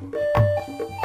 Música